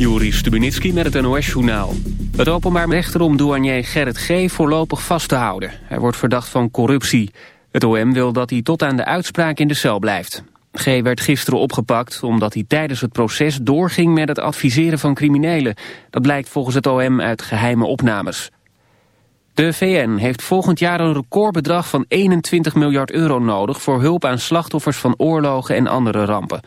Juri Stubenitski met het NOS-journaal. Het openbaar rechter om douanier Gerrit G. voorlopig vast te houden. Hij wordt verdacht van corruptie. Het OM wil dat hij tot aan de uitspraak in de cel blijft. G. werd gisteren opgepakt omdat hij tijdens het proces doorging met het adviseren van criminelen. Dat blijkt volgens het OM uit geheime opnames. De VN heeft volgend jaar een recordbedrag van 21 miljard euro nodig... voor hulp aan slachtoffers van oorlogen en andere rampen.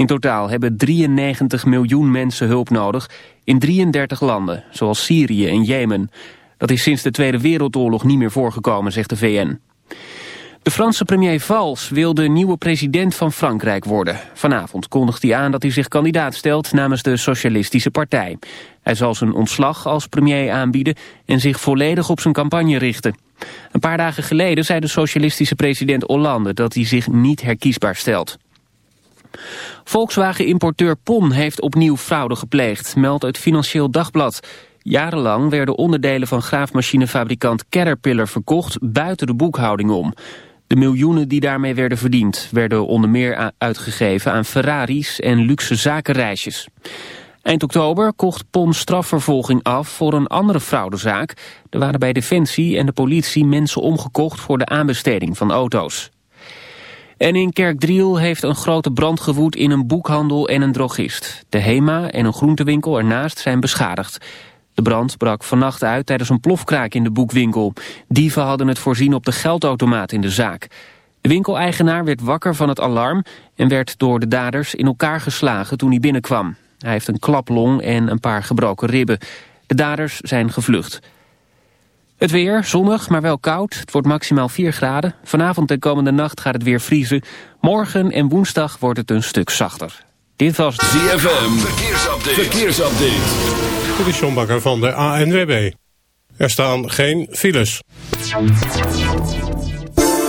In totaal hebben 93 miljoen mensen hulp nodig in 33 landen, zoals Syrië en Jemen. Dat is sinds de Tweede Wereldoorlog niet meer voorgekomen, zegt de VN. De Franse premier Valls wil de nieuwe president van Frankrijk worden. Vanavond kondigt hij aan dat hij zich kandidaat stelt namens de Socialistische Partij. Hij zal zijn ontslag als premier aanbieden en zich volledig op zijn campagne richten. Een paar dagen geleden zei de socialistische president Hollande dat hij zich niet herkiesbaar stelt. Volkswagen-importeur PON heeft opnieuw fraude gepleegd, meldt het Financieel Dagblad. Jarenlang werden onderdelen van graafmachinefabrikant Caterpillar verkocht buiten de boekhouding om. De miljoenen die daarmee werden verdiend werden onder meer uitgegeven aan Ferraris en luxe zakenreisjes. Eind oktober kocht PON strafvervolging af voor een andere fraudezaak. Er waren bij Defensie en de politie mensen omgekocht voor de aanbesteding van auto's. En in Kerkdriel heeft een grote brand gewoed in een boekhandel en een drogist. De HEMA en een groentewinkel ernaast zijn beschadigd. De brand brak vannacht uit tijdens een plofkraak in de boekwinkel. Dieven hadden het voorzien op de geldautomaat in de zaak. De winkeleigenaar werd wakker van het alarm... en werd door de daders in elkaar geslagen toen hij binnenkwam. Hij heeft een klaplong en een paar gebroken ribben. De daders zijn gevlucht. Het weer, zonnig, maar wel koud. Het wordt maximaal 4 graden. Vanavond en komende nacht gaat het weer vriezen. Morgen en woensdag wordt het een stuk zachter. Dit was ZFM. Verkeersupdate. Verkeersupdate. Dit is John Bakker van de ANWB. Er staan geen files.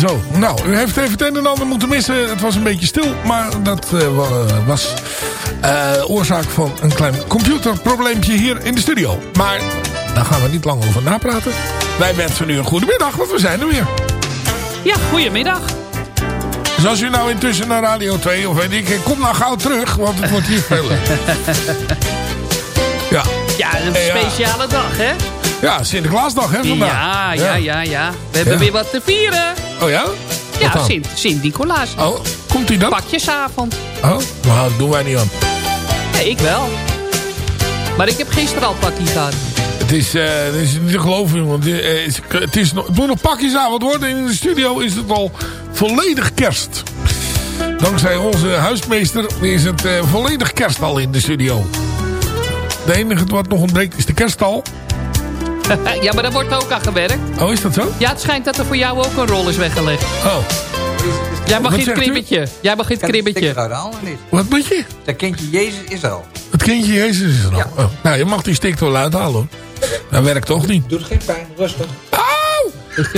Zo, nou, u heeft even het een en ander moeten missen. Het was een beetje stil, maar dat eh, wa- was eh, oorzaak van een klein computerprobleempje hier in de studio. Maar daar gaan we niet lang over napraten. Wij wensen u een goede middag, want we zijn er weer. Ja, goedemiddag. Dus als u nou intussen naar Radio 2 of weet ik, kom nou gauw terug, want het wordt hier veel. Ja. Ja, een ja. speciale dag, hè? Ja, Sinterklaasdag hè vandaag. Ja, ja, ja, ja. We hebben Ja. weer wat te vieren. Oh ja? Wat Ja, dan? Sint, Sint-Nicolaas. Oh, komt hij dan? Pakjesavond. Oh, nou, dat doen wij niet aan. Nee, ik wel. Maar ik heb gisteren al pakje gehad. Het is, eh, het is niet te geloven, jongen. Het is, het, is nog, het moet nog pakjesavond worden. In de studio is het al volledig kerst. Dankzij onze huismeester is het eh, volledig kerst al in de studio. Het enige wat nog ontbreekt is de kerststal. ja, maar daar wordt ook aan gewerkt. Oh, is dat zo? Ja, het schijnt dat er voor jou ook een rol is weggelegd. Oh, Jij mag Wat in het u? kribbetje. Jij mag in het kribbetje. niet. wat moet je? Dat kindje Jezus is er al. Het kindje Jezus is er al. Ja. Oh. Nou, je mag die stick wel uithalen hoor. Dat werkt toch niet. Doet geen pijn, rustig. Auw!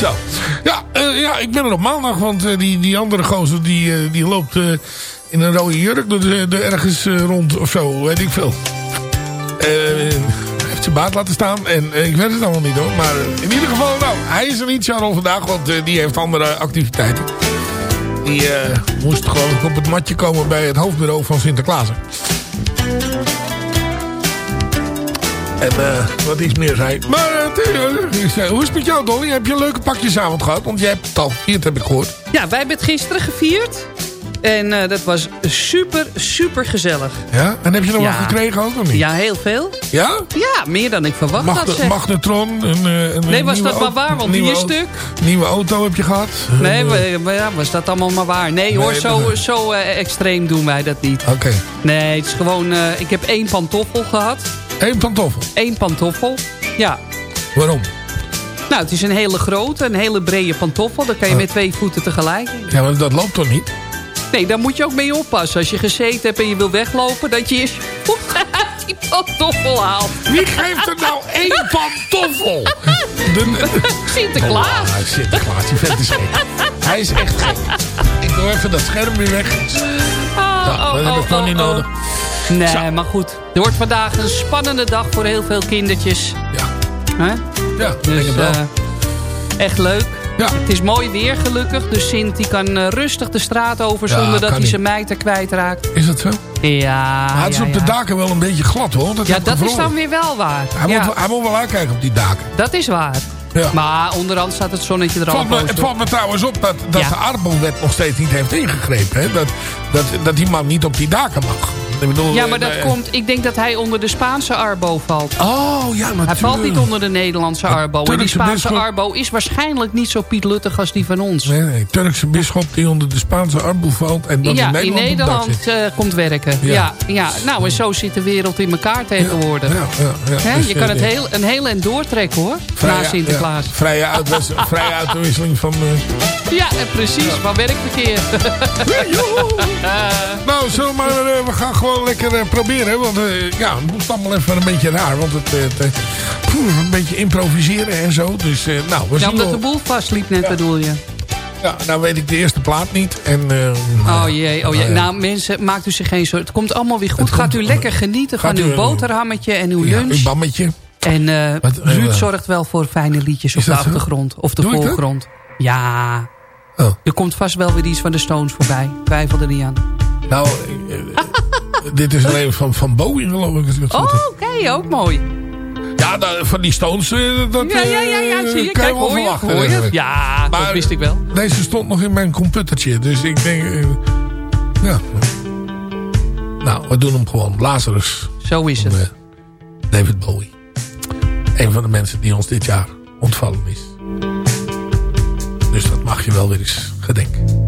Zo. Ja, eh, ja, ik ben er op maandag, want eh, die, die andere gozer die, eh, die loopt eh, in een rode jurk door de, ergens eh, rond of zo, weet ik veel. Hij heeft zijn baard laten staan en eh, ik weet het allemaal niet hoor. Maar in ieder geval, nou, hij is er niet, Charles, vandaag, want die heeft andere activiteiten. Die moest geloof ik op het matje komen bij het hoofdbureau van Sinterklaas. En wat iets meer zei. Maar hoe is het met jou, Dolly? Heb je een leuke pakjesavond gehad? Want jij hebt het al gevierd, heb ik gehoord. Ja, wij hebben het gisteren gevierd. En eh, dat was super, super gezellig. Ja? En heb je nog Ja. wat gekregen ook of niet? Ja, heel veel. Ja? Ja, meer dan ik verwacht had. Magne- zeg. magnetron? Een, eh, een Nee, was dat maar waar, want auto- stuk. Nieuwe auto heb je gehad? Nee, Een, eh, we- ja, was dat allemaal maar waar? Nee hoor, zo, zo extreem doen wij dat niet. Oké. Nee, het is gewoon... ik heb één pantoffel gehad. Eén pantoffel. Eén pantoffel. Ja. Waarom? Nou, het is een hele grote, een hele brede pantoffel. Dan kan je Oh. met twee voeten tegelijk. Ja, maar dat loopt toch niet? Nee, daar moet je ook mee oppassen. Als je gezeten hebt en je wil weglopen... dat je uit die pantoffel haalt. Wie geeft er nou één pantoffel? De, Sinterklaas. Ah, Sinterklaas, die vent is gek. Hij is echt gek. Ik doe even dat scherm weer weg. Oh, Nou, dat heb ik nog niet nodig. Nee, Zo. maar goed. Er wordt vandaag een spannende dag voor heel veel kindertjes. Ja, ja denk Dus het wel. eh, echt leuk. Ja. Het is mooi weer gelukkig. Dus Sint die kan eh, rustig de straat over Ja, zonder dat hij niet. zijn mijter kwijtraakt. Is dat zo? Ja, Maar het is ja, op de daken wel een beetje glad hoor. Dat Ja, dat is dan weer wel waar. Hij, ja, moet, wel- hij moet wel uitkijken op die daken. dat is waar. Ja. Maar onderhand staat het zonnetje er al het valt me trouwens op dat, dat Ja. de Arbowet nog steeds niet heeft ingegrepen. Hè? Dat, dat, dat die man niet op die daken mag. Ik bedoel, Ja, maar eh, dat eh, komt... Ik denk dat hij onder de Spaanse Arbo valt. Oh, ja, maar Hij valt niet onder de Nederlandse Arbo. En die Spaanse bisschop- Arbo is waarschijnlijk niet zo pietluttig als die van ons. Nee, nee, Turkse bisschop die onder de Spaanse Arbo valt. En dan ja, in Nederland, in eh, komt werken. Ja. Ja. Ja, Nou, en zo zit de wereld in elkaar tegenwoordig. Ja, ja, Dus, je kan eh, het heel, een heel eind doortrekken hoor. vrije- na Sinterklaas. vrije, uitwis- vrije uitwisseling van... eh, Ja, en precies. Van werkverkeer. Nou, zullen maar, we gaan gewoon lekker eh, proberen. Want eh, ja, het moet allemaal even een beetje raar. Want het, eh, het, poeh, een beetje improviseren en zo. Dus nou, we ja, omdat wel. de boel vastliep net bedoel je. Ja, nou weet ik de eerste plaat niet. En, Oh jee, oh jee. ja. Nou mensen, maakt u zich geen zorgen. Het komt allemaal weer goed. Gaat komt- u lekker genieten van uw boterhammetje en uw ja, lunch. een bammetje. En Wat, Ruud zorgt wel voor fijne liedjes op de zo? achtergrond. Of de Doe voorgrond. Ja, Oh, er komt vast wel weer iets van de Stones voorbij. Twijfel er niet aan. nou, dit is alleen van, van Bowie geloof ik. Oh, oké, ook mooi. Ja, van die Stones, eh, dat Ja, ja, ja, ja, eh, zie je. kan Kijk, wel hoor je, verwachten, hoor je? eigenlijk. Ja, dat wist ik wel. Deze stond nog in mijn computertje. Dus ik denk... eh, ja. Nou, we doen hem gewoon. Lazarus. Zo is het. van, eh, David Bowie. Een van de mensen die ons dit jaar ontvallen is. Dus dat mag je wel weer eens gedenken.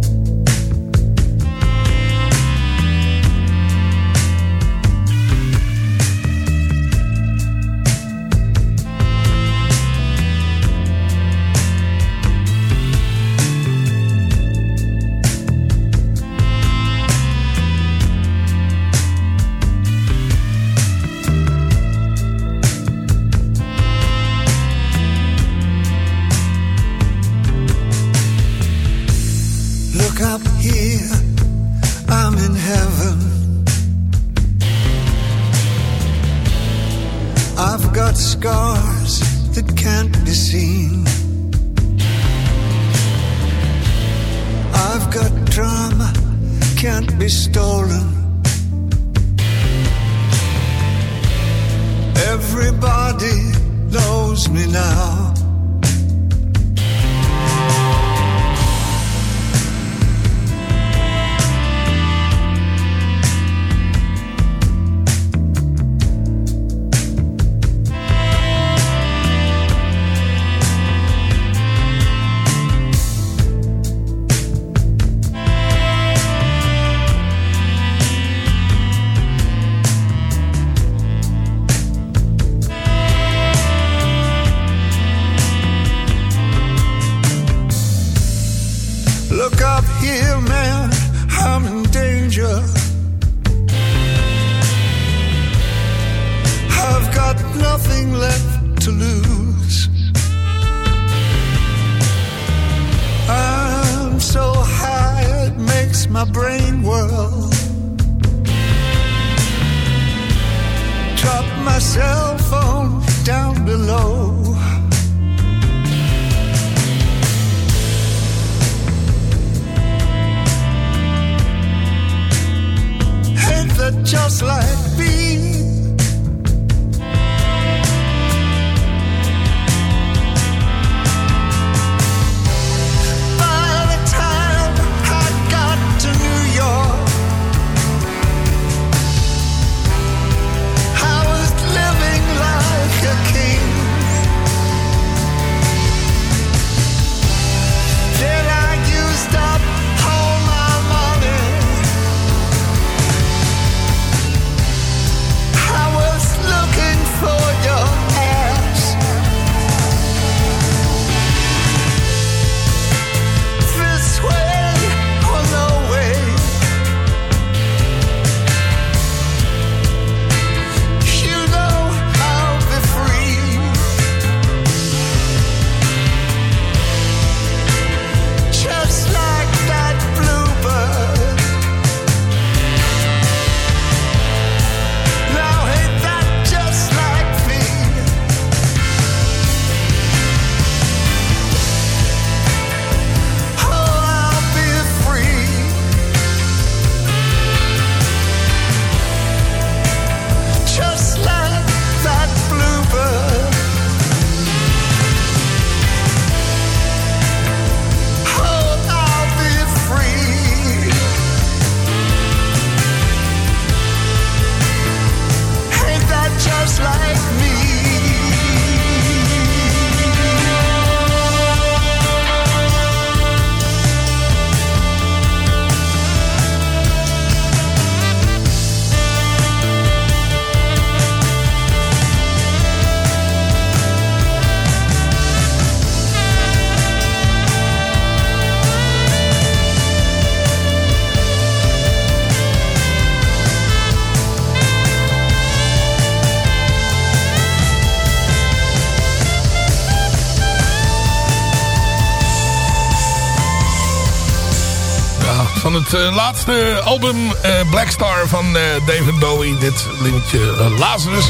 Laatste album eh, Black Star van eh, David Bowie. Dit liedje eh, Lazarus.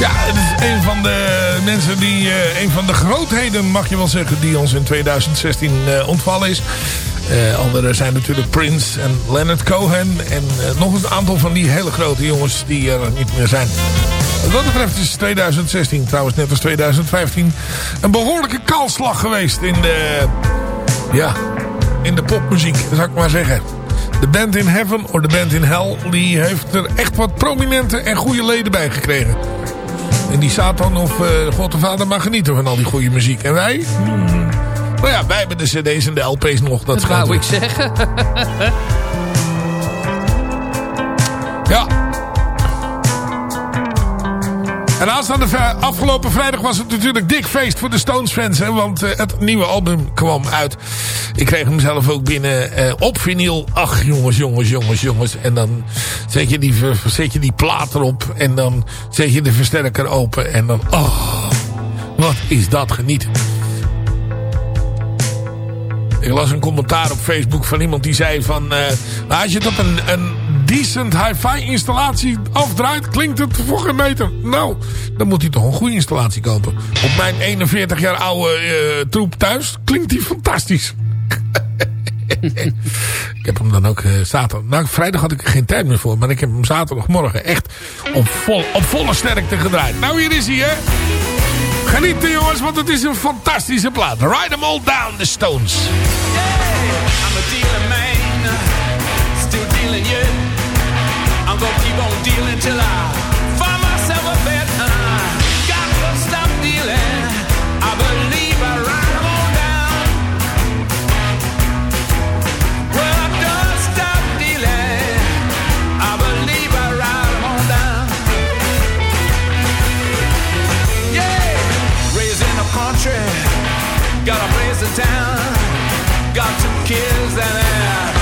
Ja, het is een van de mensen die... eh, een van de grootheden, mag je wel zeggen... die ons in 2016 eh, ontvallen is. Eh anderen zijn natuurlijk Prince en Leonard Cohen. En eh, nog een aantal van die hele grote jongens die er niet meer zijn. Wat dat betreft is 2016 trouwens net als 2015... een behoorlijke kaalslag geweest in de... Ja, in de popmuziek, zou ik maar zeggen. De Band in Heaven of de Band in Hell... die heeft er echt wat prominente en goede leden bij gekregen. En die Satan of uh, God de Vader mag genieten van al die goede muziek. En wij? Hmm. Nou ja, wij hebben de cd's en de LP's nog. Dat, Dat wou ik zeggen. En aanstaande afgelopen vrijdag was het natuurlijk dik feest voor de Stones fans. Hè, want eh, het nieuwe album kwam uit. Ik kreeg hem zelf ook binnen eh, op vinyl. Ach jongens, jongens, jongens, jongens. En dan zet je, die, zet je die plaat erop. En dan zet je de versterker open. En dan, oh, wat is dat genieten. Ik las een commentaar op Facebook van iemand die zei van... eh, nou, als je op een, een decent hi-fi installatie afdraait... klinkt het voor geen meter. Nou, dan moet hij toch een goede installatie kopen. Op mijn 41 jaar oude eh, troep thuis klinkt die fantastisch. ik heb hem dan ook eh, zaterdag... Nou, vrijdag had ik er geen tijd meer voor. Maar ik heb hem zaterdagmorgen echt op, vol, op volle sterkte gedraaid. Nou, hier is hij, hè. Genieten, jongens, want het is een fantastische plaat. Ride them all down, the Stones. I'm a dealing man, still dealing yet. Keep on I find myself a bed. Uh, got to stop dealing. I believe I on down. Well, I stop dealing. I believe I on down. Yeah, raised in the country, got a place in town. Got two kids and I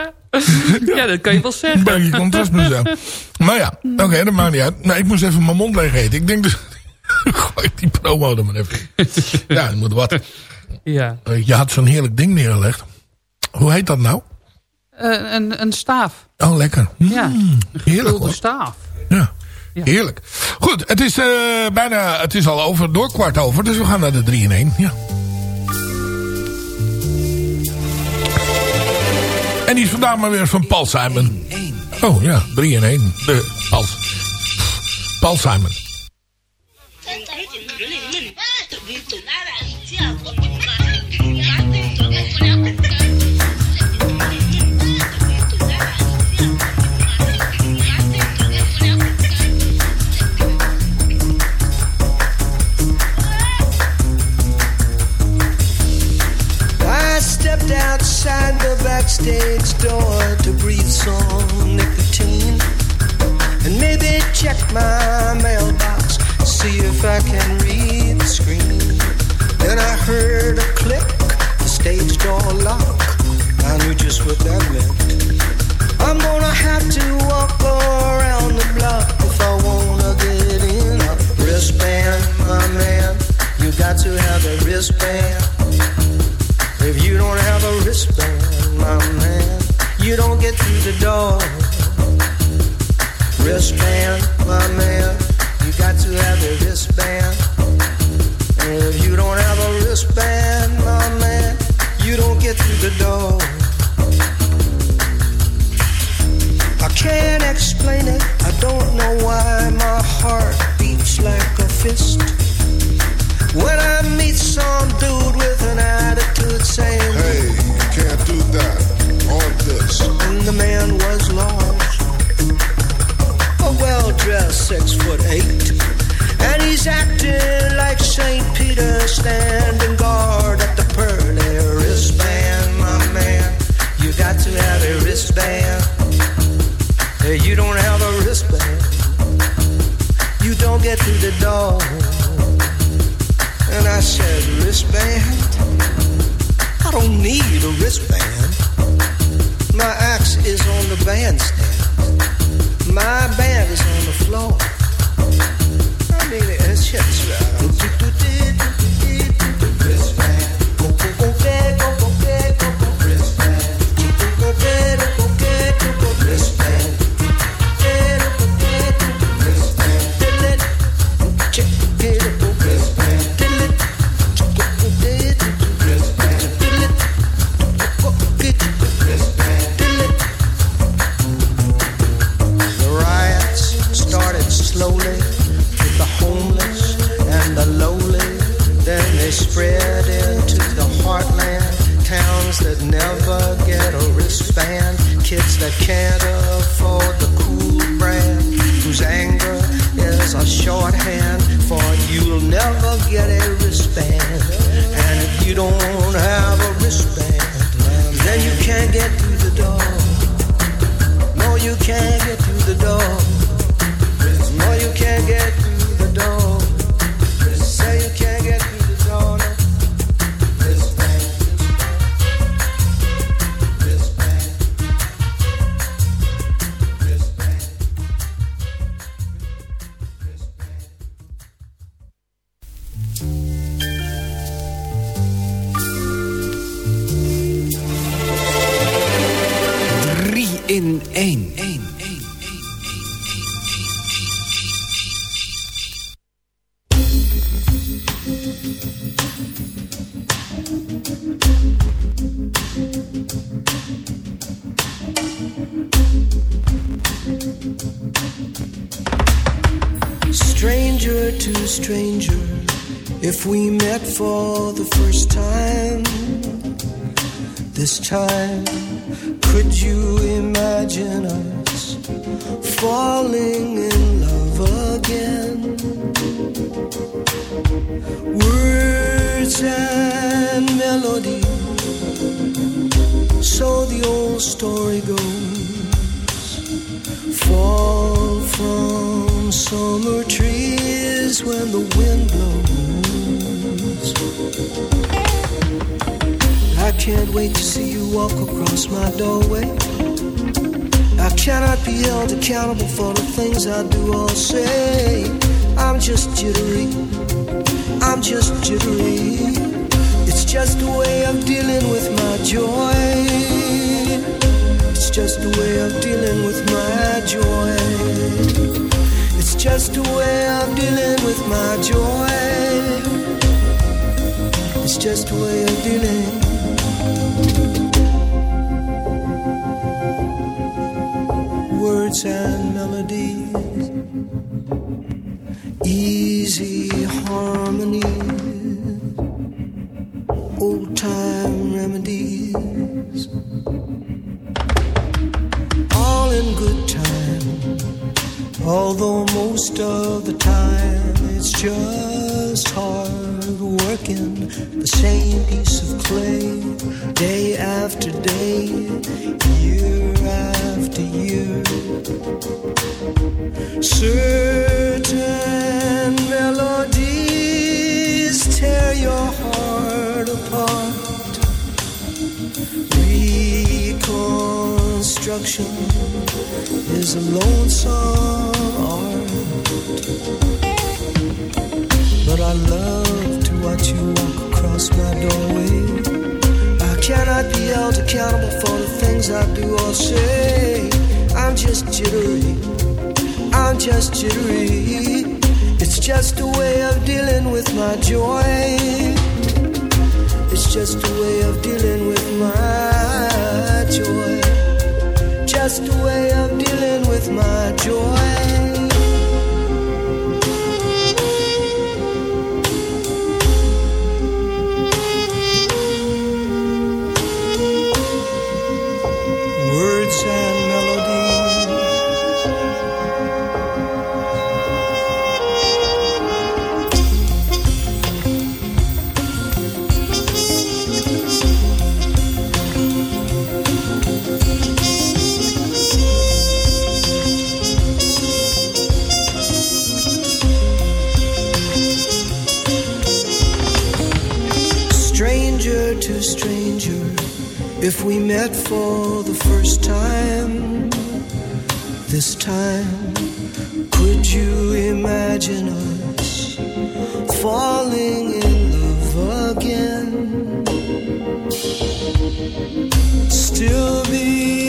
Ja, dat kan je wel Een zeggen. beetje contrast zo. Maar ja, oké, dat maakt niet uit. Nou, ik moest even mijn mond leeg eten. Ik denk dus... Gooi die promo er maar even. Ja, dat moet wat. Ja. Eh, Je had zo'n heerlijk ding neergelegd. Hoe heet dat nou? Eh, een, een staaf. Oh, lekker. Mm, Ja. heerlijk Gulden hoor. staaf. Ja. Ja. Heerlijk. Goed, het is eh, bijna... Het is al over, door kwart over. Dus we gaan naar de 3 in 1. Ja. En die is vandaag maar weer van Paul Simon. Oh ja, 3 in 1. De Paul. Paul Simon. Outside the backstage door to breathe some nicotine and maybe check my mailbox, see if I can read the screen. Then I heard a click, the stage door lock. I knew just what that meant. I'm gonna have to walk around the block if I wanna get in. A wristband, my man, you got to have a wristband. If you don't have a wristband, my man, you don't get through the door. Wristband, my man, you got to have a wristband. And if you don't have a wristband, my man, you don't get through the door. I can't explain it, I don't know why my heart beats like a fist. When I meet some dude with an man was large, a well dressed six foot eight. And he's acting like St. Peter standing guard at the pearly wristband, my man. You got to have a wristband. If you don't have a wristband, you don't get through the door. And I said, wristband? I don't need a wristband. Stranger if we met for the first time, this time, could you imagine us falling in love again? Words and melody, so the old story goes fall from summer trees when the wind blows. I can't wait to see you walk across my doorway. I cannot be held accountable for the things I do or say. I'm just jittery. I'm just jittery. It's just a way of dealing with my joy. Just a way of dealing with my joy. It's just a way of dealing with my joy. It's just a way of dealing. Words and melodies, easy harmonies, old time remedies in good time. Although most of the time it's just hard working the same piece of clay day after day, year after year. Reconstruction is a lonesome art. But I love to watch you walk across my doorway. I cannot be held accountable for the things I do or say. I'm just jittery. I'm just jittery. It's just a way of dealing with my joy. It's just a way of dealing with my joy. A way of dealing with my joy. met for the first time. This time, could you imagine us falling in love again? Still be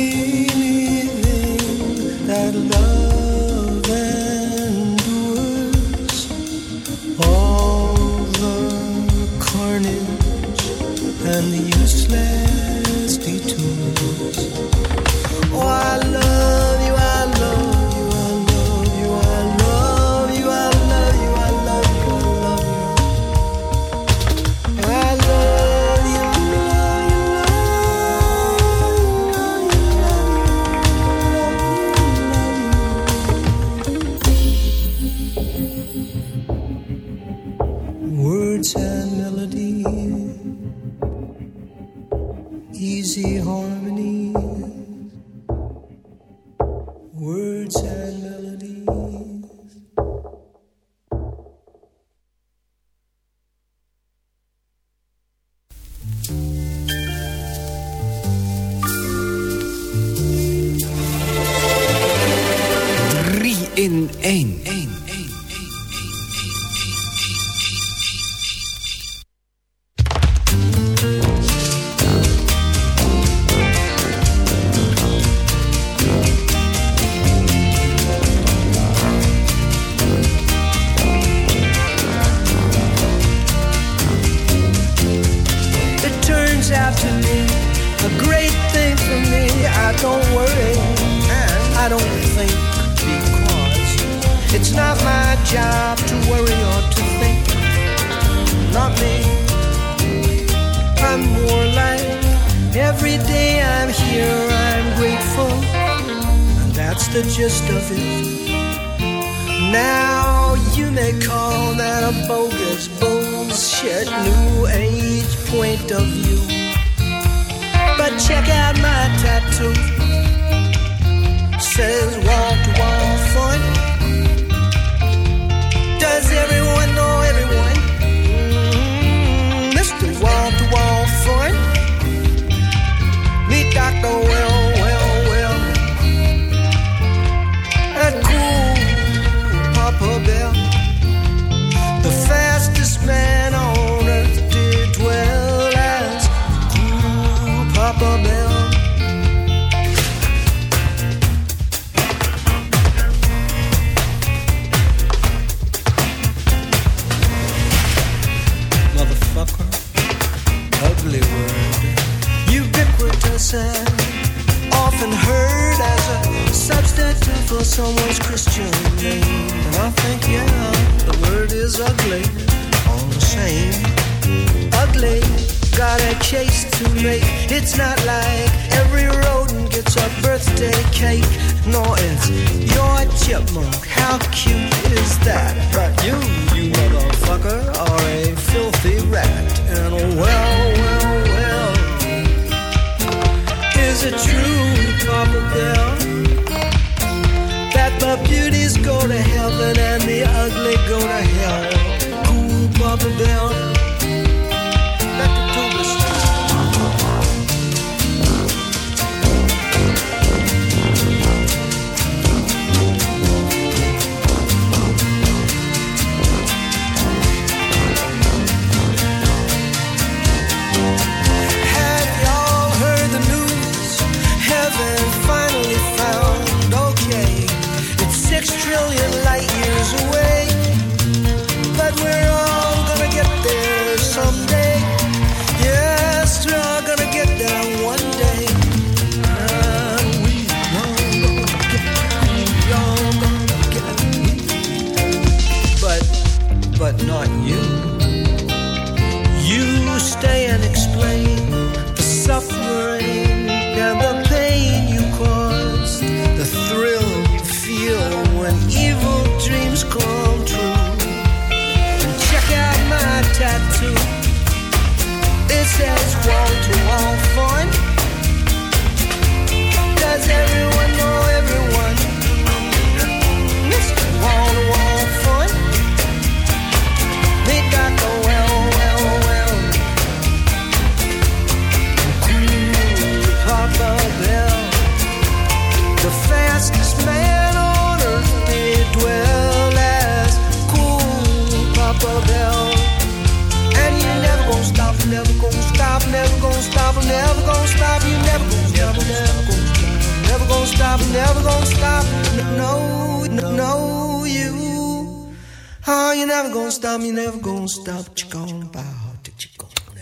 tattoos.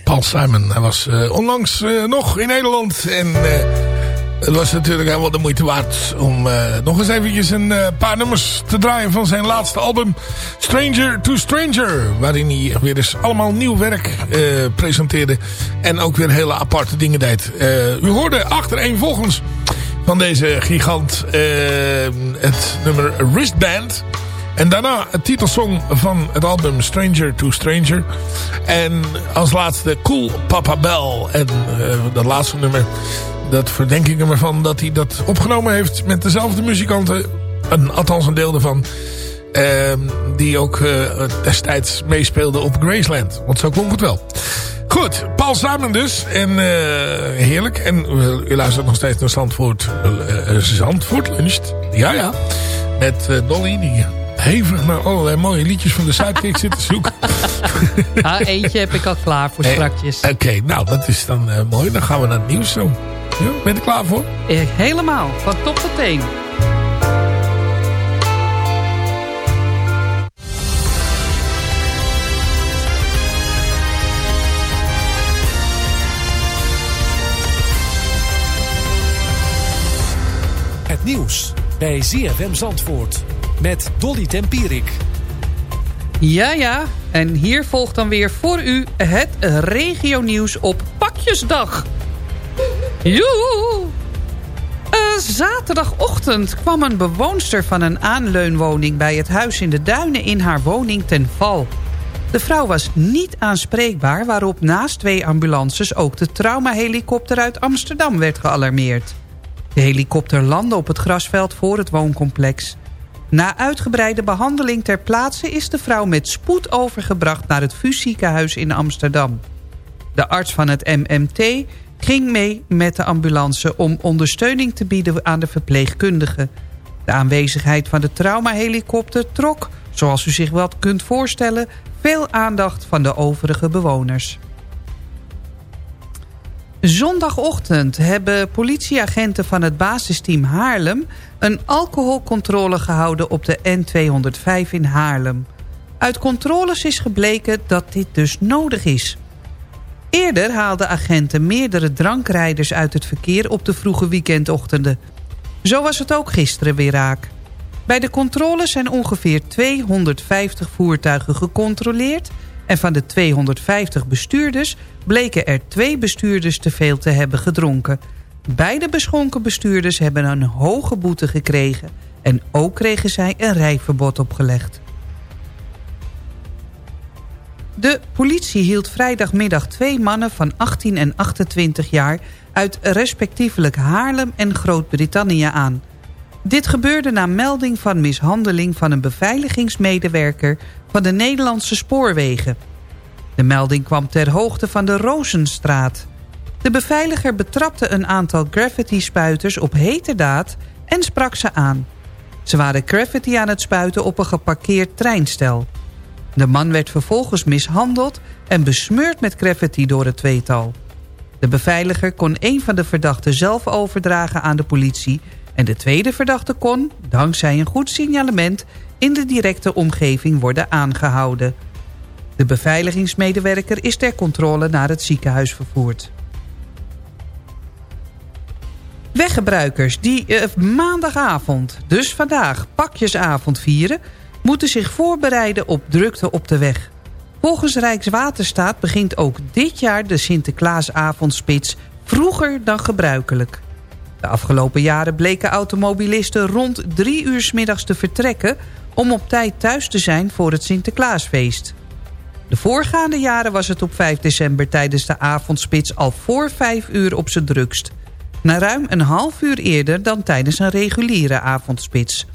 Paul Simon. Hij was uh, onlangs uh, nog in Nederland. En uh, het was natuurlijk helemaal de moeite waard om nog eens eventjes een paar nummers te draaien van zijn laatste album. Stranger to Stranger. Waarin hij weer eens allemaal nieuw werk presenteerde. En ook weer hele aparte dingen deed. u hoorde achtereenvolgens van deze gigant het nummer Wristband. En daarna het titelsong van het album Stranger to Stranger. En als laatste Cool Papa Bell. En uh, dat laatste nummer, dat verdenk ik hem ervan dat hij dat opgenomen heeft met dezelfde muzikanten. Een, althans een deel ervan. Uh, die ook uh, destijds meespeelde op Graceland. Want zo klonk het wel. Goed, Paul Simon dus. En uh, heerlijk. En u luistert nog steeds naar Zandvoort, uh, Zandvoort Luncht. Ja, ja. Met Dolly, die hevig naar allerlei mooie liedjes van de Sidekick zitten zoeken. ah, eentje heb ik al klaar voor strakjes. Oké, okay, nou dat is dan uh, mooi. Dan gaan we naar het nieuws zo. Ja, ben je er klaar voor? Eh, helemaal, van top tot teen. Het nieuws bij ZFM Zandvoort met Dolly Tempierik. Ja, ja. En hier volgt dan weer voor u het regionieuws op Pakjesdag. Joe! Uh, zaterdagochtend kwam een bewoonster van een aanleunwoning... bij het huis in de Duinen in haar woning ten val. De vrouw was niet aanspreekbaar... waarop naast twee ambulances ook de traumahelikopter uit Amsterdam werd gealarmeerd. De helikopter landde op het grasveld voor het wooncomplex. Na uitgebreide behandeling ter plaatse is de vrouw met spoed overgebracht naar het VU ziekenhuis in Amsterdam. De arts van het MMT ging mee met de ambulance om ondersteuning te bieden aan de verpleegkundige. De aanwezigheid van de traumahelikopter trok, zoals u zich wel kunt voorstellen, veel aandacht van de overige bewoners. Zondagochtend hebben politieagenten van het basisteam Haarlem... een alcoholcontrole gehouden op de N205 in Haarlem. Uit controles is gebleken dat dit dus nodig is. Eerder haalden agenten meerdere drankrijders uit het verkeer... op de vroege weekendochtenden. Zo was het ook gisteren weer raak. Bij de controles zijn ongeveer 250 voertuigen gecontroleerd... En van de 250 bestuurders bleken er twee bestuurders te veel te hebben gedronken. Beide beschonken bestuurders hebben een hoge boete gekregen. En ook kregen zij een rijverbod opgelegd. De politie hield vrijdagmiddag twee mannen van 18 en 28 jaar... uit respectievelijk Haarlem en Groot-Brittannië aan. Dit gebeurde na melding van mishandeling van een beveiligingsmedewerker van de Nederlandse spoorwegen. De melding kwam ter hoogte van de Rozenstraat. De beveiliger betrapte een aantal graffiti-spuiters op heterdaad en sprak ze aan. Ze waren graffiti aan het spuiten op een geparkeerd treinstel. De man werd vervolgens mishandeld en besmeurd met graffiti door het tweetal. De beveiliger kon een van de verdachten zelf overdragen aan de politie... en de tweede verdachte kon, dankzij een goed signalement in de directe omgeving worden aangehouden. De beveiligingsmedewerker is ter controle naar het ziekenhuis vervoerd. Weggebruikers die uh, maandagavond, dus vandaag, pakjesavond vieren... moeten zich voorbereiden op drukte op de weg. Volgens Rijkswaterstaat begint ook dit jaar de Sinterklaasavondspits vroeger dan gebruikelijk. De afgelopen jaren bleken automobilisten rond drie uur middags te vertrekken om op tijd thuis te zijn voor het Sinterklaasfeest. De voorgaande jaren was het op 5 december tijdens de avondspits al voor 5 uur op zijn drukst. Na ruim een half uur eerder dan tijdens een reguliere avondspits.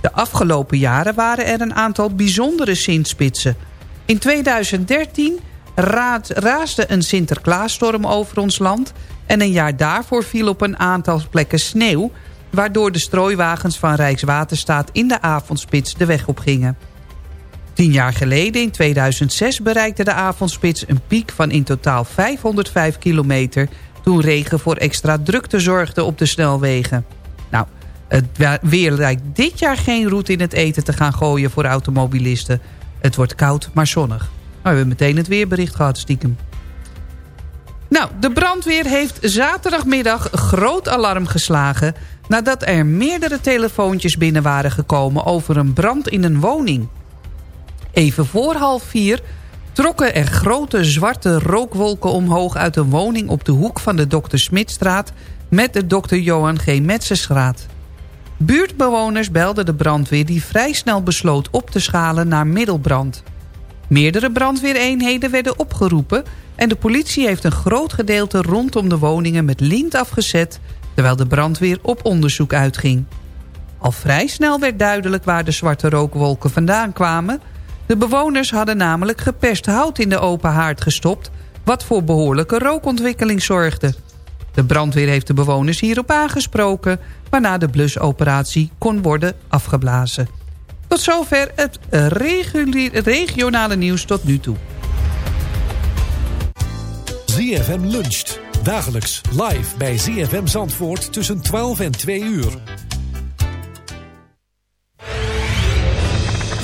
De afgelopen jaren waren er een aantal bijzondere Sint-spitsen. In 2013 raad, raasde een Sinterklaasstorm over ons land... en een jaar daarvoor viel op een aantal plekken sneeuw waardoor de strooiwagens van Rijkswaterstaat in de avondspits de weg op gingen. Tien jaar geleden, in 2006, bereikte de avondspits een piek van in totaal 505 kilometer... toen regen voor extra drukte zorgde op de snelwegen. Nou, Het weer lijkt dit jaar geen route in het eten te gaan gooien voor automobilisten. Het wordt koud, maar zonnig. Nou, we hebben meteen het weerbericht gehad, stiekem. Nou, de brandweer heeft zaterdagmiddag groot alarm geslagen... nadat er meerdere telefoontjes binnen waren gekomen... over een brand in een woning. Even voor half vier trokken er grote zwarte rookwolken omhoog... uit een woning op de hoek van de Dr. Smitstraat... met de Dr. Johan G. Metsenstraat. Buurtbewoners belden de brandweer die vrij snel besloot op te schalen naar middelbrand. Meerdere brandweereenheden werden opgeroepen... en de politie heeft een groot gedeelte rondom de woningen met lint afgezet... terwijl de brandweer op onderzoek uitging. Al vrij snel werd duidelijk waar de zwarte rookwolken vandaan kwamen... De bewoners hadden namelijk geperst hout in de open haard gestopt... wat voor behoorlijke rookontwikkeling zorgde. De brandweer heeft de bewoners hierop aangesproken... waarna de blusoperatie kon worden afgeblazen. Tot zover het regionale nieuws tot nu toe. ZFM luncht. Dagelijks live bij ZFM Zandvoort tussen 12 en 2 uur.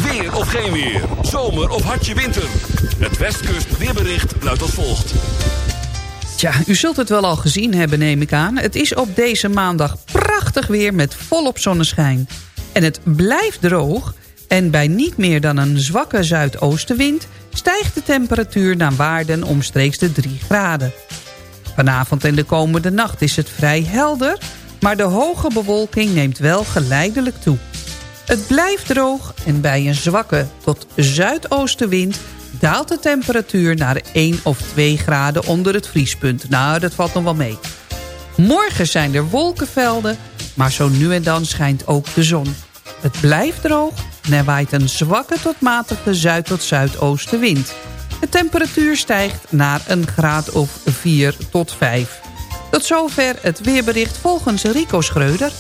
Weer of geen weer. Zomer of hartje winter. Het Westkust weerbericht luidt als volgt. Tja, u zult het wel al gezien hebben, neem ik aan. Het is op deze maandag prachtig weer met volop zonneschijn. En het blijft droog. En bij niet meer dan een zwakke zuidoostenwind... stijgt de temperatuur naar waarden omstreeks de 3 graden. Vanavond en de komende nacht is het vrij helder... maar de hoge bewolking neemt wel geleidelijk toe. Het blijft droog en bij een zwakke tot zuidoostenwind daalt de temperatuur naar 1 of 2 graden onder het vriespunt. Nou, dat valt nog wel mee. Morgen zijn er wolkenvelden, maar zo nu en dan schijnt ook de zon. Het blijft droog en er waait een zwakke tot matige zuid- tot zuidoostenwind. De temperatuur stijgt naar een graad of 4 tot 5. Tot zover het weerbericht volgens Rico Schreuder.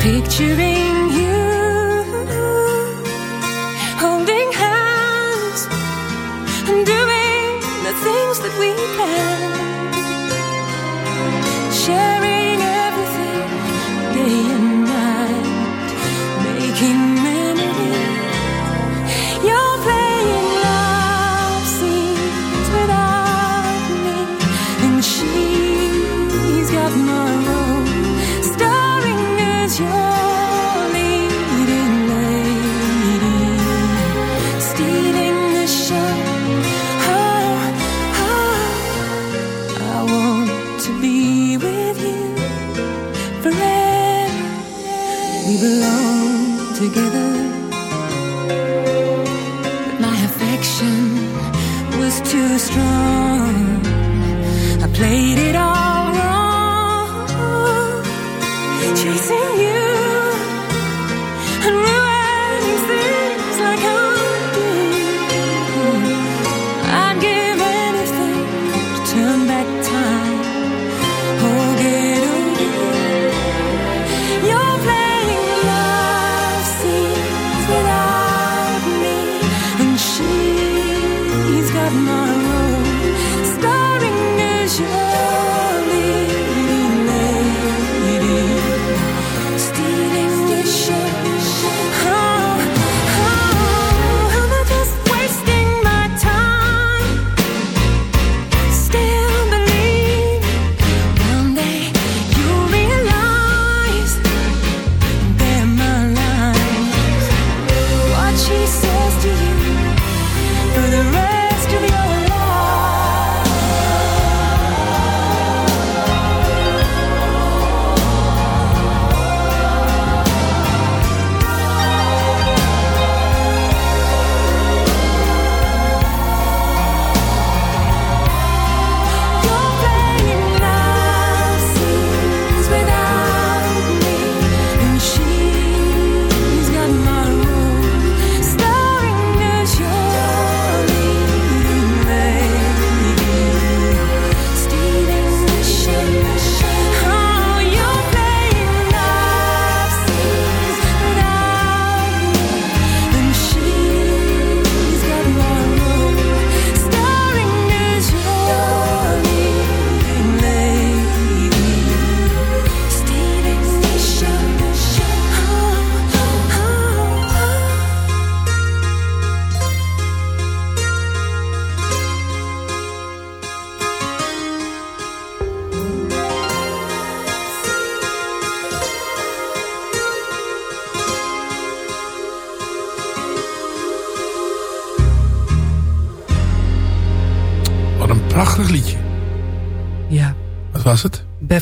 picturing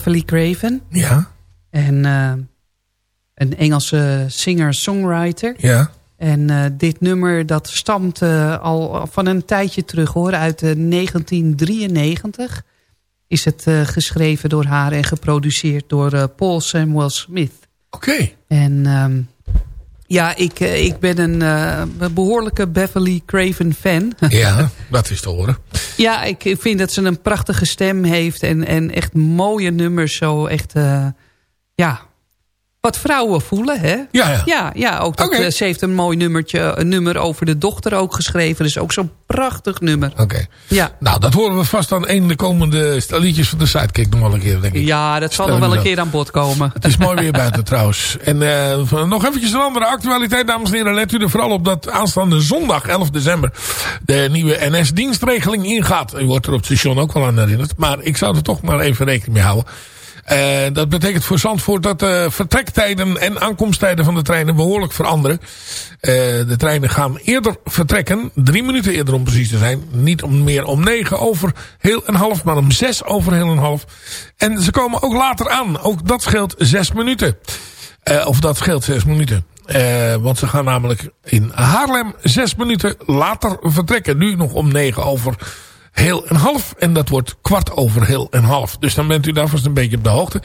Beverly Craven. Ja. En eh, een Engelse singer-songwriter. Ja. En eh, dit nummer dat stamt eh, al van een tijdje terug hoor. Uit eh, 1993 is het geschreven door haar en geproduceerd door Paul Samuel Smith. Oké. En ehm, ja, ik, eh, ik ben een eh, behoorlijke Beverly Craven fan. Ja, dat is te horen. ja, ik vind dat ze een prachtige stem heeft. En, en echt mooie nummers. Zo echt, eh, ja, wat vrouwen voelen, hè? Ja, ja. Ja, ja ook dat, eh, ze heeft een mooi nummertje, een nummer over de dochter ook geschreven. Dus ook zo'n prachtig nummer. Oké. Ja. Nou, dat horen we vast aan een de komende liedjes van de Sidekick nog wel een keer, denk ik. ja, dat zal nog wel een keer aan bod komen. Het is mooi weer buiten trouwens. En eh, nog eventjes een andere actualiteit, dames en heren. Let u er vooral op dat aanstaande zondag, 11 december, de nieuwe NS-dienstregeling ingaat. U wordt er op het station ook wel aan herinnerd. Maar ik zou er toch maar even rekening mee houden. Eh, dat betekent voor Zandvoort dat de vertrektijden en aankomsttijden van de treinen behoorlijk veranderen. Eh, de treinen gaan eerder vertrekken, drie minuten eerder om precies te zijn. Niet om meer om negen over heel en half, maar om zes over heel en half. En ze komen ook later aan. Ook dat scheelt zes minuten. Eh, of dat scheelt zes minuten. Eh, want ze gaan namelijk in Haarlem zes minuten later vertrekken. Nu nog om negen over heel en half. En dat wordt kwart over heel en half. Dus dan bent u daar vast een beetje op de hoogte.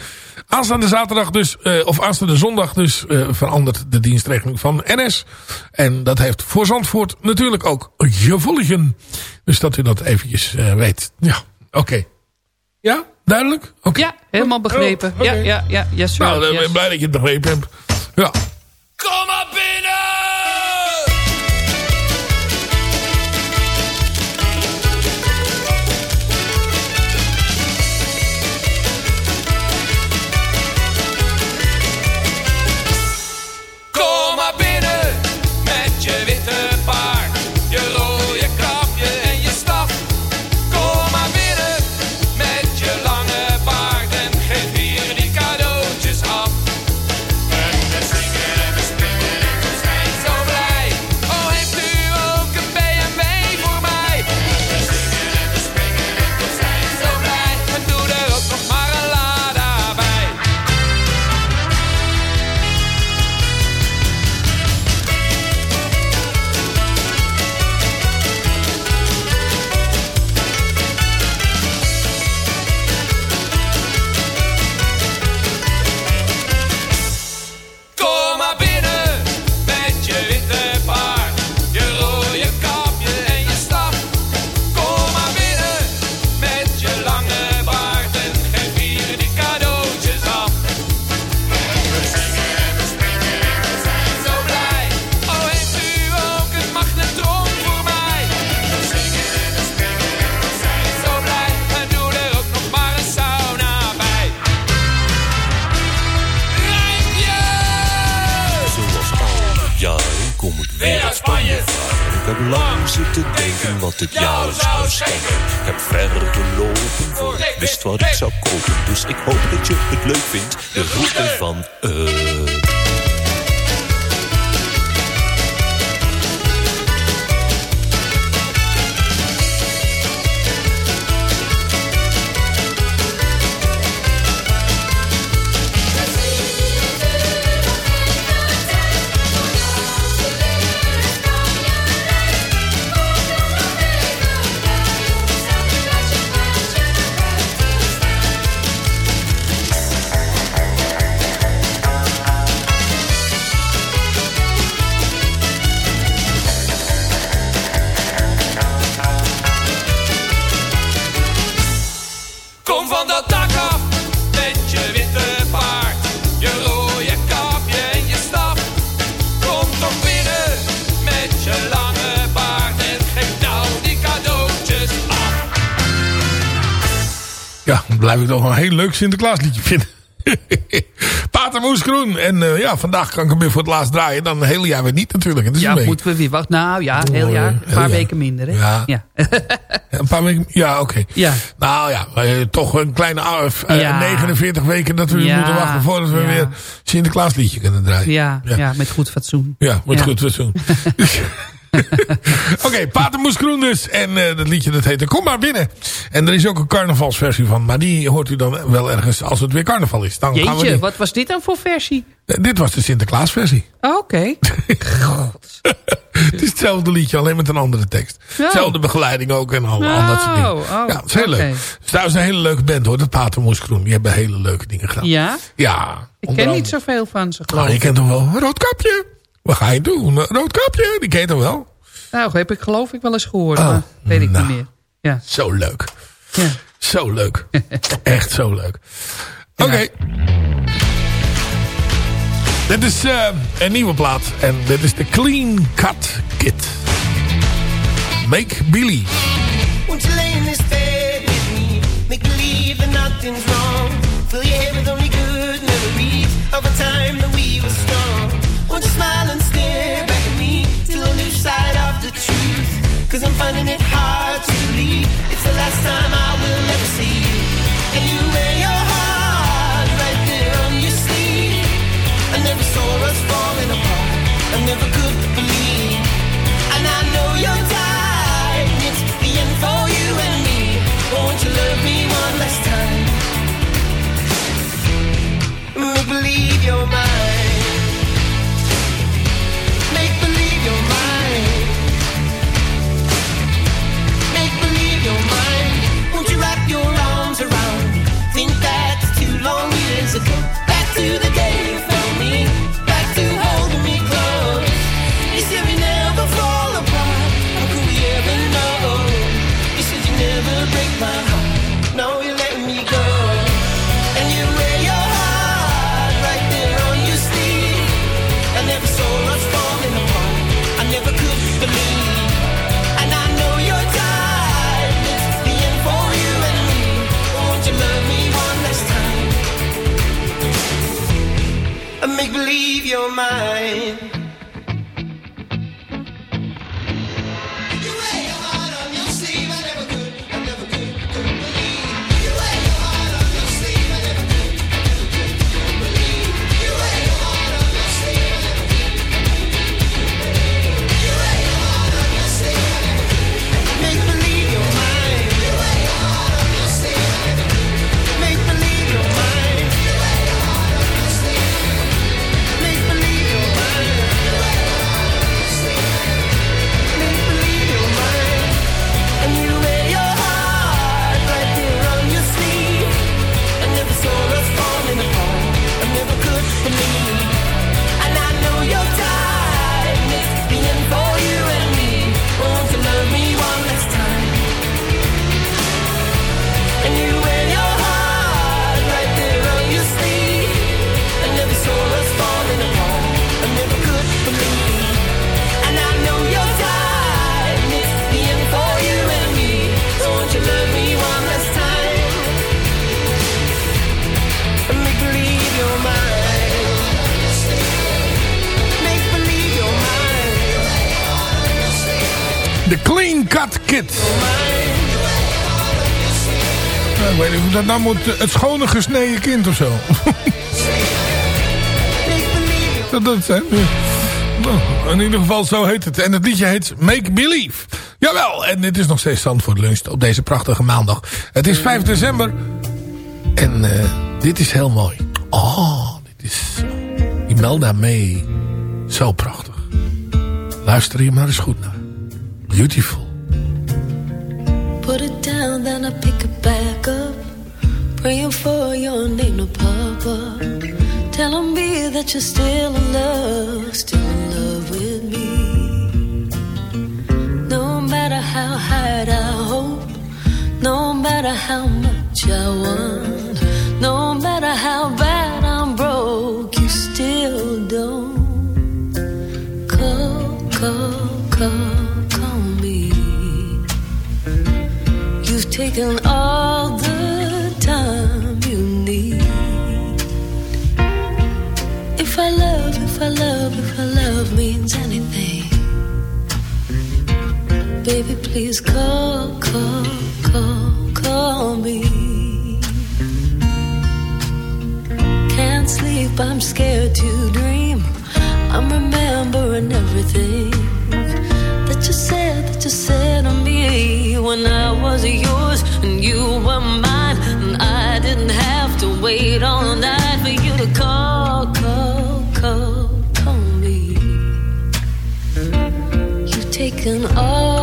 Aanstaande zaterdag dus, eh, of aanstaande zondag dus, eh, verandert de dienstregeling van NS. En dat heeft voor Zandvoort natuurlijk ook gevolgen. Dus dat u dat eventjes eh, weet. Ja, oké. Ja, duidelijk? Oké. Ja, helemaal begrepen. Oh. Ja, ja, ja. Yes, sir. Nou, dan ben blij dat je het begrepen hebt. Ja. Kom maar binnen! Blijf ik toch een heel leuk Sinterklaasliedje vinden. Pater Moeskroen. En eh, ja, vandaag kan ik hem weer voor het laatst draaien. Dan een hele jaar weer niet natuurlijk. Het is Ja, moeten we weer wachten. Nou ja, heel Oh, jaar. Een heel paar jaar. weken minder, hè? Ja. ja. Een paar weken. Ja, oké. Ja. Nou ja, eh, toch een kleine eh, Ja. 49 weken dat we Ja. moeten wachten voordat we weer Sinterklaasliedje kunnen draaien. Ja, ja. met goed fatsoen. Ja, met goed fatsoen. Oké, Patermoes Groen dus. En eh, dat liedje dat heette Kom maar binnen. En er is ook een carnavalsversie van. Maar die hoort u dan wel ergens als het weer carnaval is. Dan gaan we Jeetje, die- wat was dit dan voor versie? Eh, Dit was de Sinterklaasversie. Oh, Oké. Het is hetzelfde liedje, alleen met een andere tekst. Ja. Hetzelfde begeleiding ook en al, al dat soort dingen. Oh, oh, ja, het is heel leuk. Het is trouwens een hele leuke band hoor, dat Patermoes Groen. Die hebben hele leuke dingen gedaan. Ja? Ja. Ik ken niet zoveel van ze, geloof Oh, je ik. kent hem wel. Roodkapje. Wat ga je doen? Roodkapje, die kent hem wel. Nou, heb ik geloof ik wel eens gehoord, Oh, maar weet ik nou. niet meer. Ja. Zo leuk. Ja. Zo leuk. Echt zo leuk. Oké. Dit is eh, een nieuwe plaat. En dit is de Clean Cut Kit. Make Believe. Won't you lay in this bed with me? Make believe that nothing's wrong. Fill your head with only good memories of a time that we were strong. Finding it hard to believe it's the last time I will ever see you. And you wear your heart right there on your sleeve. I never saw us falling apart. I never could believe. Dat nou moet. Het schone gesneden kind of zo. dat dat zijn. Nou, in ieder geval zo heet het. En het liedje heet Make Believe. Jawel, en dit is nog steeds stand voor lunch op deze prachtige maandag. Het is 5 december. En eh, dit is heel mooi. Oh, dit is... Imelda May. Zo prachtig. Luister hier maar eens goed naar. Beautiful. Telling me that you're still in love, still in love with me. No matter how hard I hope, no matter how much I want, no matter how bad I'm broke, you still don't call, call, call, call me. You've taken all love, means anything, baby, please call, call, call, call me. Can't sleep, I'm scared to dream. I'm remembering everything that you said, that you said to me when I was yours and you were mine. And I didn't have to wait all night taken all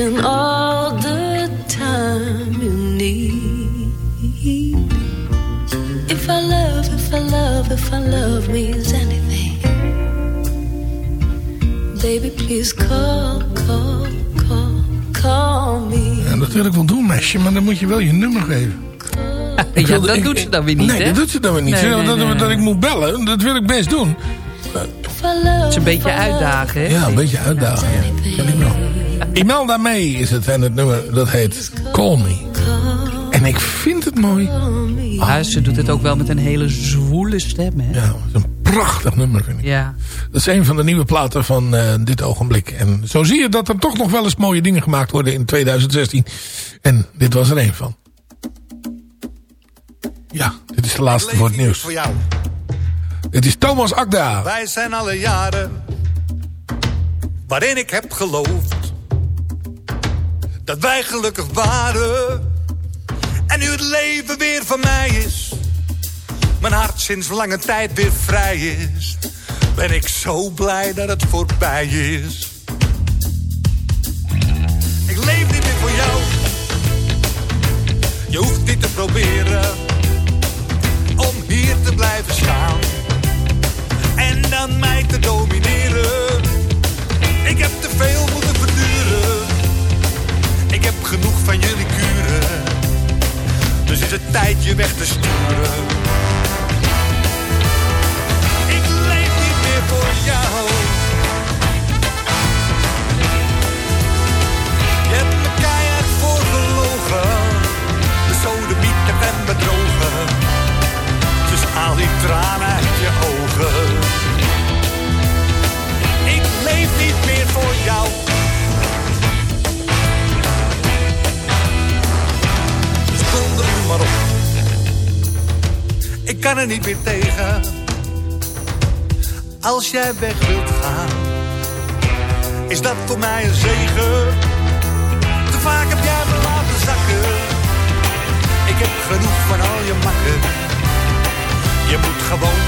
taken all the time you need. If I love, if I love, if I love means anything, baby, please call, call, call, call me. En dat wil ik wel doen, meisje, maar dan moet je wel je nummer geven. Ja, wilde- dat ik- doet ze dan weer niet, Nee, hè? dat doet ze dan weer niet. Nee, nee, dat, nee, dat ik moet bellen, dat wil ik best doen. Het is een beetje uitdagen, hè? Ja, een beetje uitdagen. Ja. Kan ik wel. Imelda May is het en het nummer dat heet Call Me. En ik vind het mooi. Ze doet het ook wel met een hele zwoele stem, hè? Ja, het is een prachtig nummer vind ik. Ja. Dat is een van de nieuwe platen van eh, dit ogenblik. En zo zie je dat er toch nog wel eens mooie dingen gemaakt worden in 2016. En dit was er een van. Ja, dit is de laatste voor het nieuws. Voor jou. Dit is Thomas Akda. Wij zijn alle jaren waarin ik heb geloofd dat wij gelukkig waren. En nu het leven weer van mij is, mijn hart sinds lange tijd weer vrij is, ben ik zo blij dat het voorbij is. Ik leef niet meer voor jou, je hoeft niet te proberen om hier te blijven staan en dan mij te domineren. Ik heb te veel moeten. Ik heb genoeg van jullie kuren. Dus is het tijd je weg te sturen. Ik leef niet meer voor jou. Je hebt me keihard voor gelogen. De sodemieter en bedrogen. Dus haal die tranen uit je ogen. Ik leef niet meer voor jou. Ik kan er niet meer tegen. Als jij weg wilt gaan, is dat voor mij een zegen. Te vaak heb jij me laten zakken. Ik heb genoeg van al je makken. Je moet gewoon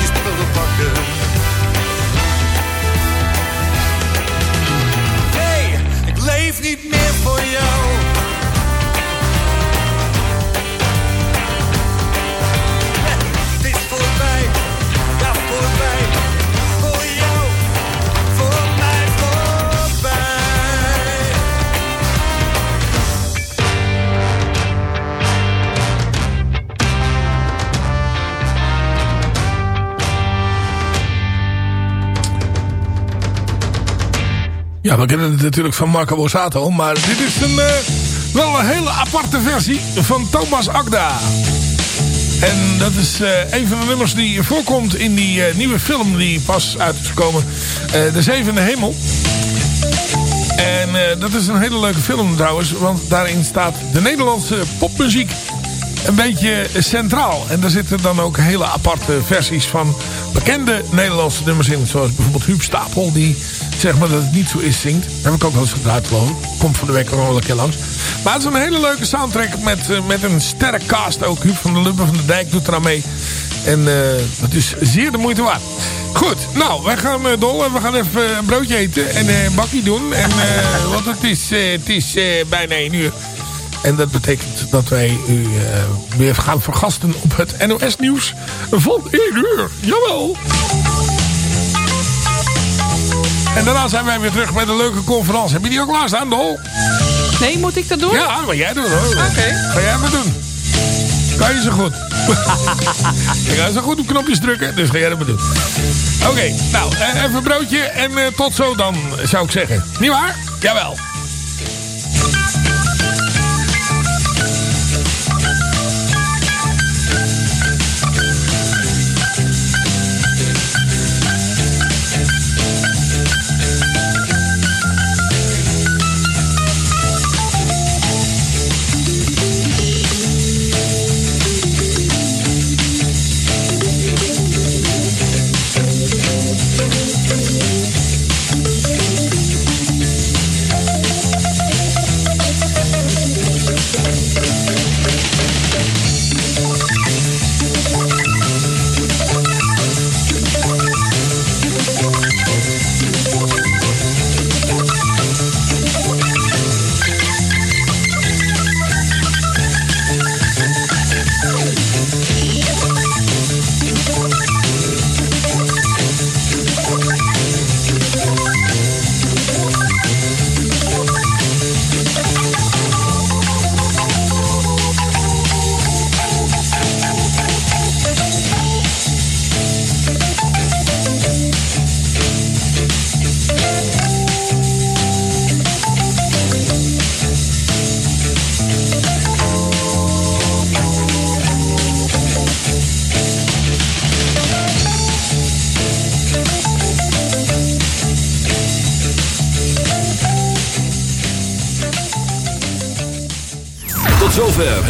Ja, we kennen het natuurlijk van Marco Borsato. Maar dit is een, eh, wel een hele aparte versie van Thomas Akda. En dat is eh, een van de nummers die voorkomt in die eh, nieuwe film die pas uit is gekomen. de Zevende Hemel. En dat is een hele leuke film trouwens. Want daarin staat de Nederlandse popmuziek een beetje centraal. En daar zitten dan ook hele aparte versies van bekende Nederlandse nummers in. Zoals bijvoorbeeld Huub Stapel die zeg maar dat het niet zo is zingt. Dat heb ik ook wel eens gedraaid geloof ik. Komt van de week wel een keer langs. Maar het is een hele leuke soundtrack met, eh, met een sterke cast ook. Huub van der Lubbe van de Dijk doet er aan mee. En uh, dat is zeer de moeite waard. Goed, nou, wij gaan uh, dol. We gaan even een broodje eten en een bakje doen. En, want het is, het is bijna 1 uur. En dat betekent dat wij u weer gaan vergasten op het NOS nieuws van 1 uur. Jawel! En daarna zijn wij weer terug met een leuke conferentie. Heb je die ook klaarstaan, Dol? Nee, moet ik dat doen? Ja, maar jij doet het. Oké. Okay. Ga jij maar doen. Kan je zo goed. je kan zo goed op knopjes drukken, dus ga jij dat maar doen. Oké, okay, nou, even een broodje en uh, tot zo dan, zou ik zeggen. Niet waar? Jawel.